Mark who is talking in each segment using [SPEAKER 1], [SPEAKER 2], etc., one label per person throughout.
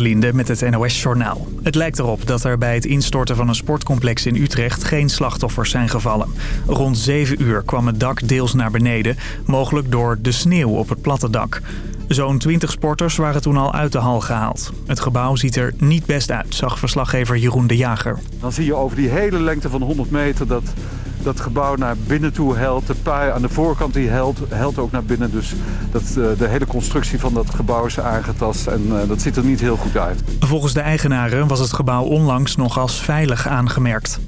[SPEAKER 1] Linde met het NOS-journaal. Het lijkt erop dat er bij het instorten van een sportcomplex in Utrecht geen slachtoffers zijn gevallen. Rond 7 uur kwam het dak deels naar beneden, mogelijk door de sneeuw op het platte dak. Zo'n 20 sporters waren toen al uit de hal gehaald. Het gebouw ziet er niet best uit, zag verslaggever Jeroen de Jager.
[SPEAKER 2] Dan zie je over die hele lengte van 100 meter dat dat gebouw naar binnen toe helt. De pui aan de voorkant die helt, helt ook naar binnen. Dus dat, uh, de hele constructie van dat gebouw is aangetast en uh, dat ziet er niet heel goed uit.
[SPEAKER 1] Volgens de eigenaren was het gebouw onlangs nog als veilig aangemerkt.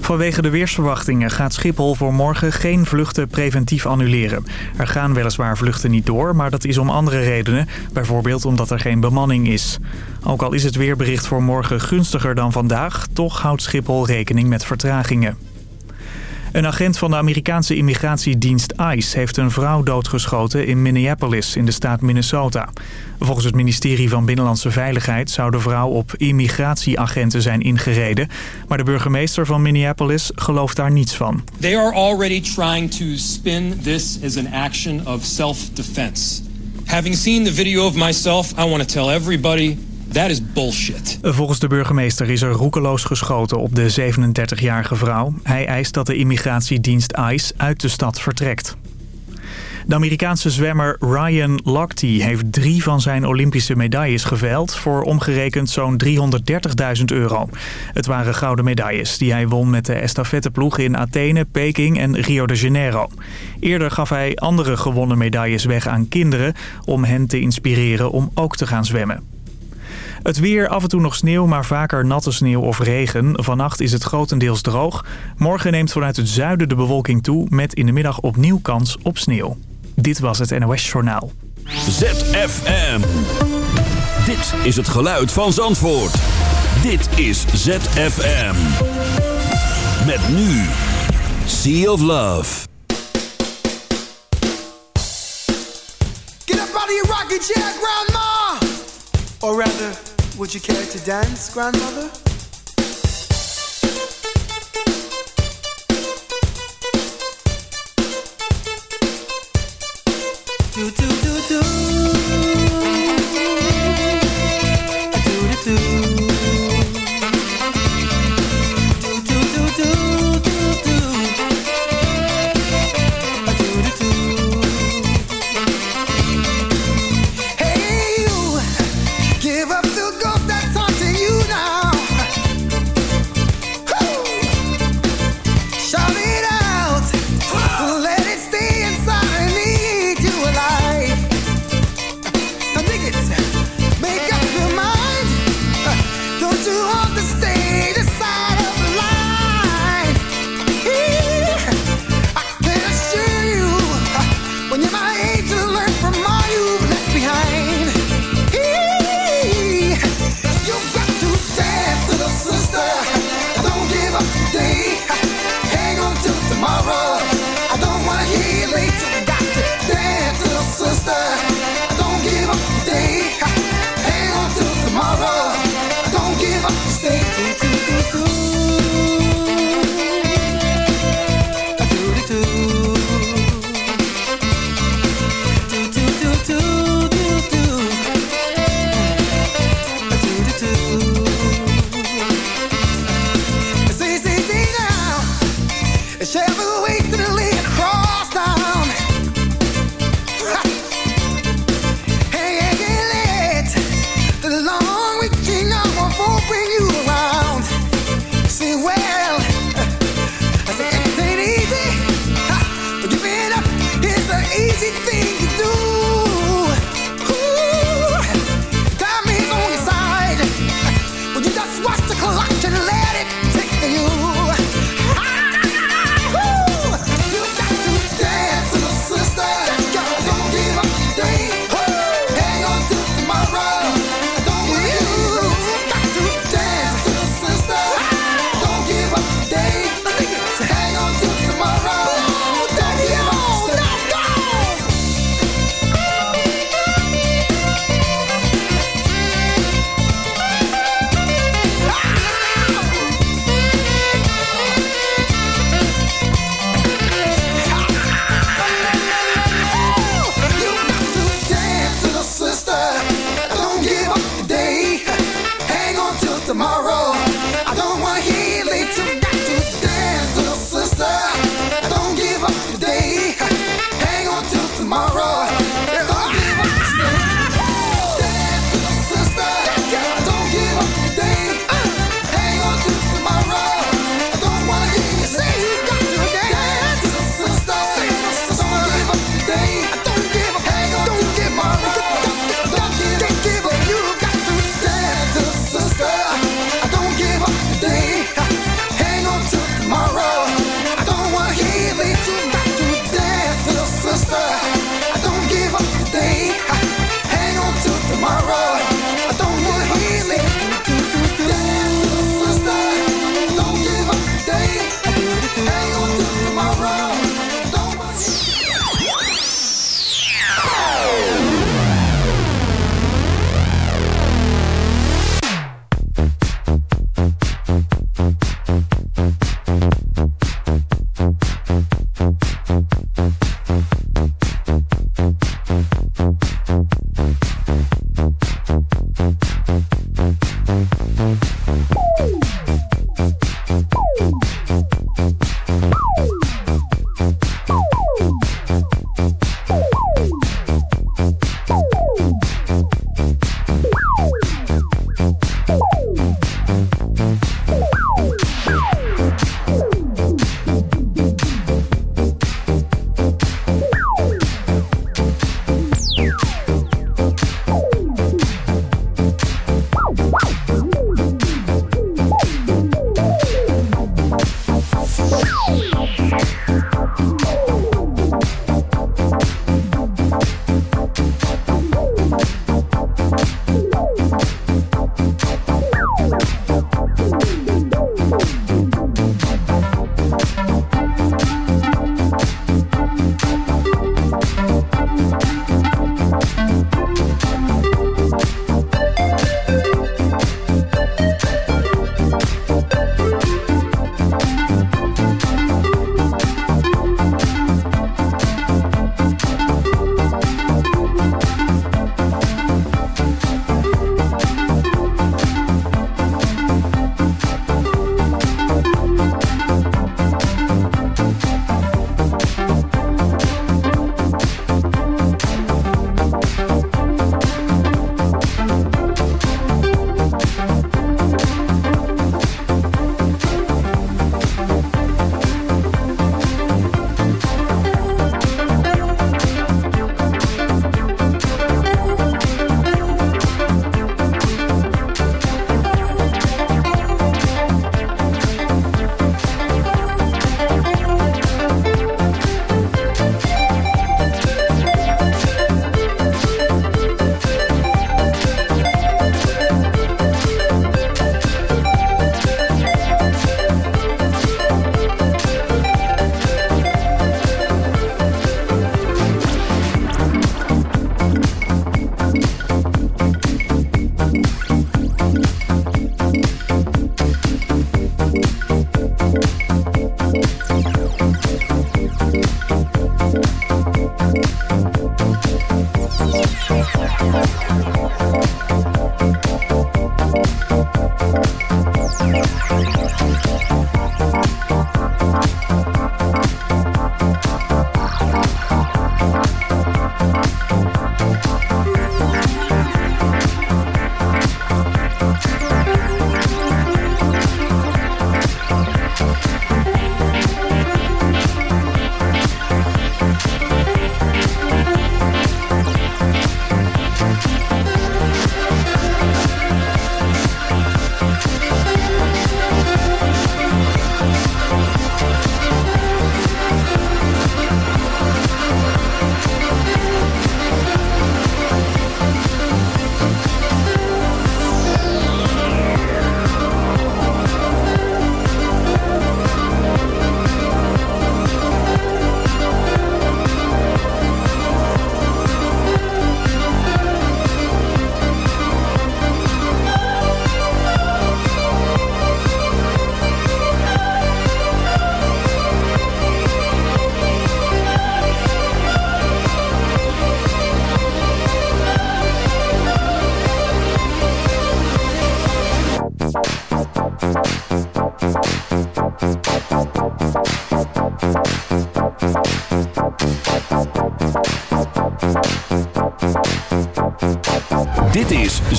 [SPEAKER 1] Vanwege de weersverwachtingen gaat Schiphol voor morgen geen vluchten preventief annuleren. Er gaan weliswaar vluchten niet door, maar dat is om andere redenen. Bijvoorbeeld omdat er geen bemanning is. Ook al is het weerbericht voor morgen gunstiger dan vandaag... toch houdt Schiphol rekening met vertragingen. Een agent van de Amerikaanse immigratiedienst ICE heeft een vrouw doodgeschoten in Minneapolis in de staat Minnesota. Volgens het ministerie van Binnenlandse Veiligheid zou de vrouw op immigratieagenten zijn ingereden. Maar de burgemeester van Minneapolis gelooft daar niets van.
[SPEAKER 3] They are already trying to spin this as an action of self-defense. Having seen the video of myself, I want to tell everybody is bullshit.
[SPEAKER 1] Volgens de burgemeester is er roekeloos geschoten op de 37-jarige vrouw. Hij eist dat de immigratiedienst ICE uit de stad vertrekt. De Amerikaanse zwemmer Ryan Lochte heeft drie van zijn Olympische medailles geveild... voor omgerekend zo'n 330.000 euro. Het waren gouden medailles die hij won met de estafetteploeg in Athene, Peking en Rio de Janeiro. Eerder gaf hij andere gewonnen medailles weg aan kinderen... om hen te inspireren om ook te gaan zwemmen. Het weer, af en toe nog sneeuw, maar vaker natte sneeuw of regen. Vannacht is het grotendeels droog. Morgen neemt vanuit het zuiden de bewolking toe... met in de middag opnieuw kans op sneeuw. Dit was het NOS Journaal.
[SPEAKER 4] ZFM. Dit is het geluid van Zandvoort. Dit is ZFM. Met nu. Sea of Love.
[SPEAKER 5] Get up out of your rocking chair, grandma! Or rather, would you care to dance, grandmother? Do do do do.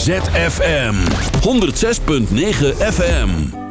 [SPEAKER 6] ZFM 106.9 FM.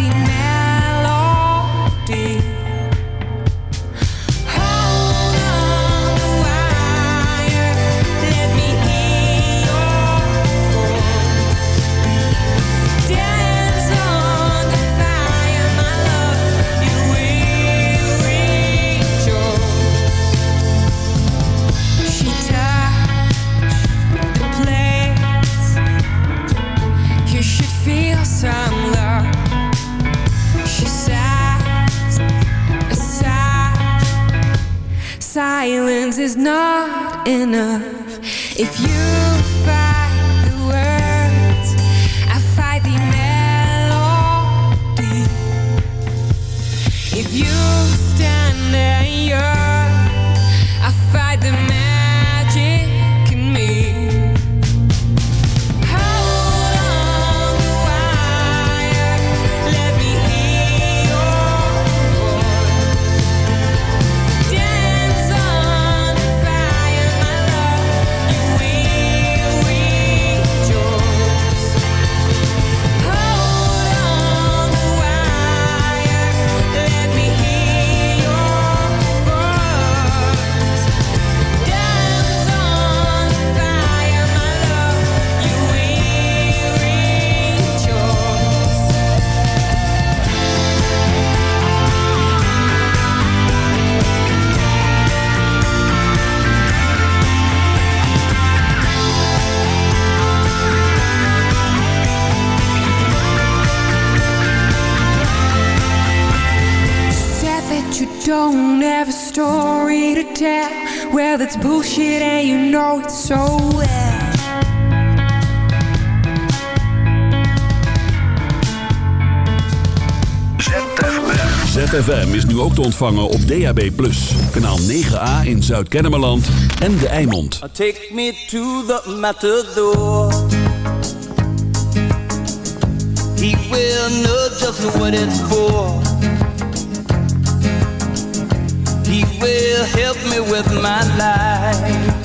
[SPEAKER 7] ordinary you know it so well.
[SPEAKER 4] ZFM is nu ook te ontvangen op DAB+. Kanaal 9A in Zuid-Kennemerland en De Eimond.
[SPEAKER 8] Take me to the matador. He will know just what it's for. He will help me with my life.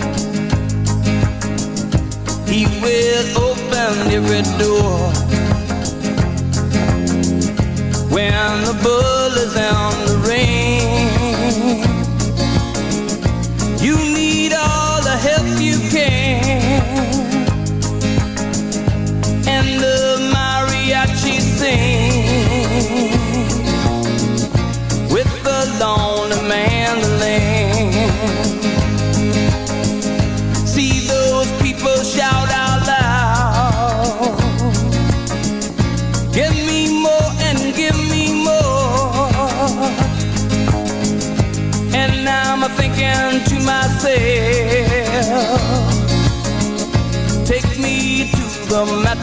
[SPEAKER 8] He will open every door. When the bull on the ring, you need all the help you can. And the mariachi sing with the lonely mandolin.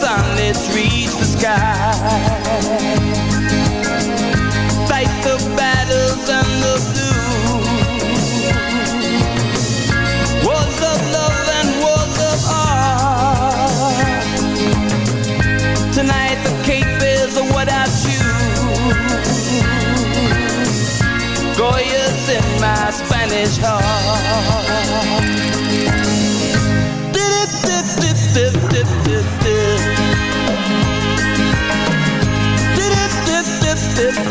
[SPEAKER 8] Sunlets reach the sky. Fight the battles and the blues. Wars of love and wars of art. Tonight the cape is what I choose. Goya's in my Spanish heart.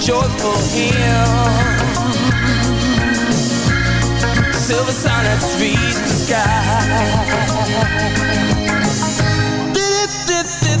[SPEAKER 9] joyful hymn. Silver sonnets reach the sky. Dip, dip, dip,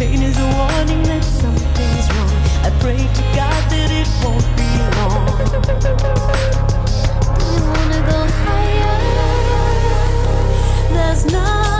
[SPEAKER 9] pain is a warning that something's wrong. I pray to God that it won't be long. I wanna go higher. There's no.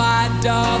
[SPEAKER 8] my
[SPEAKER 10] dog